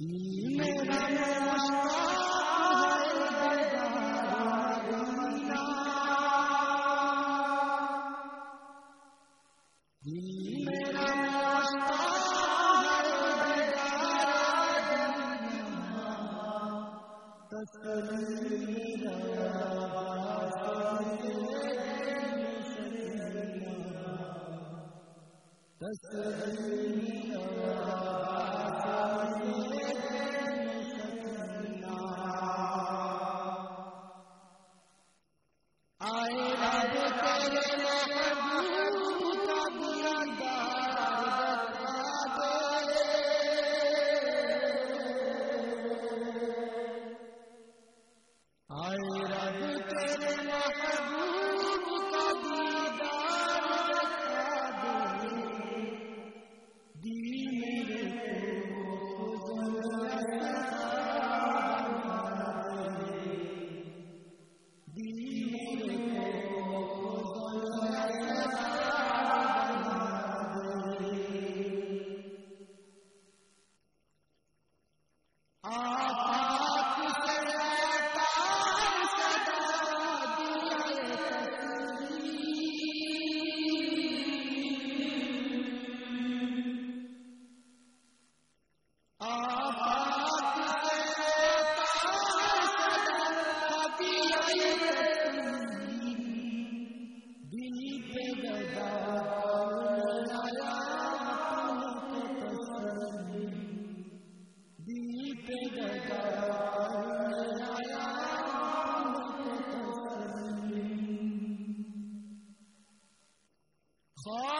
نیل تصویر ขอ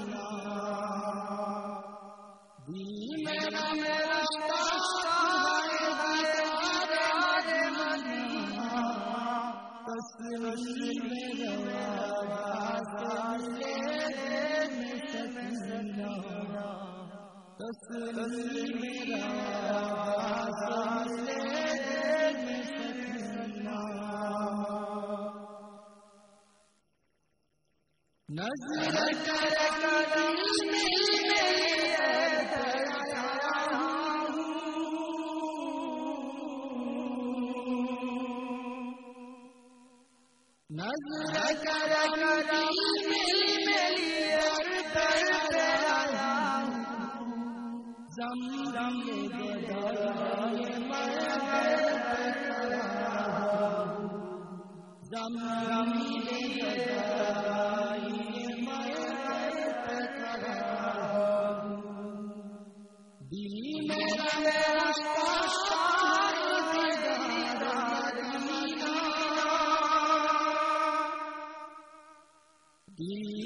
نظر کر کر Zam zam zam zam zam zam zam zam zam zam zam zam zam zam zam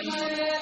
Amen.